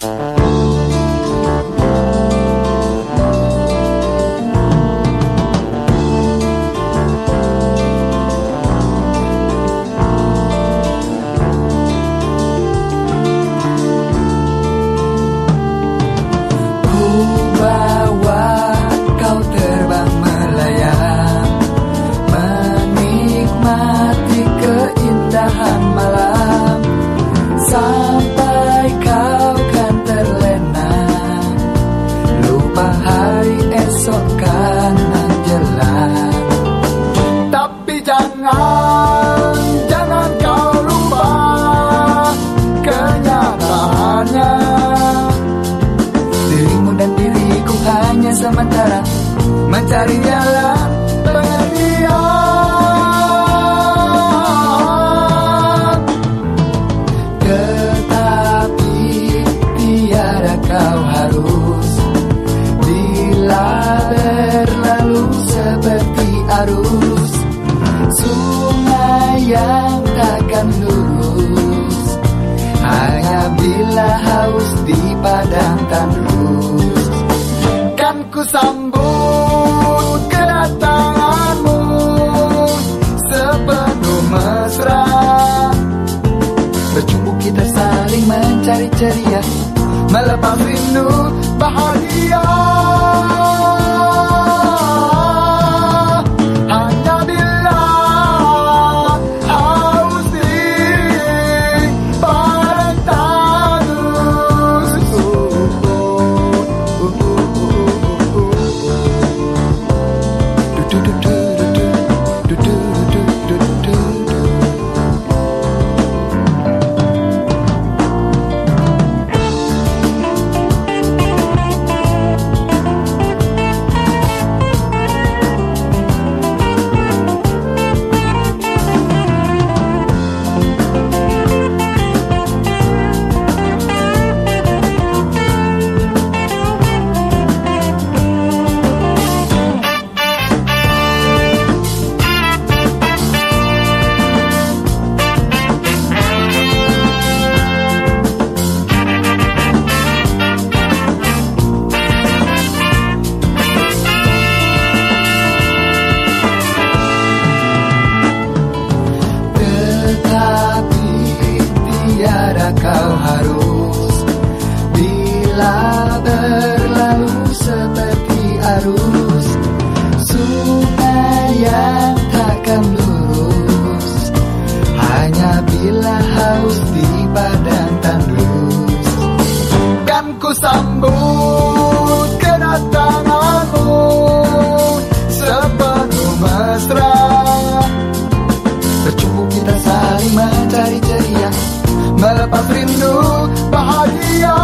Uh-huh. Sementara mencari jalan pengertian Tetapi tiada kau harus Bila berlalu seperti arus. Sungai yang takkan lurus Hanya bila haus di padang tandus Kan ku sambut kedatanganmu. Sepenuh mesra. Berjumpa kita saling mencari ceria Melepas rindu bahagia kau harus. Bila berlalu seperti arus Sungai yang takkan lurus. Hanya bila haus di padang tandus. Kan ku sambut melepas rindu bahagia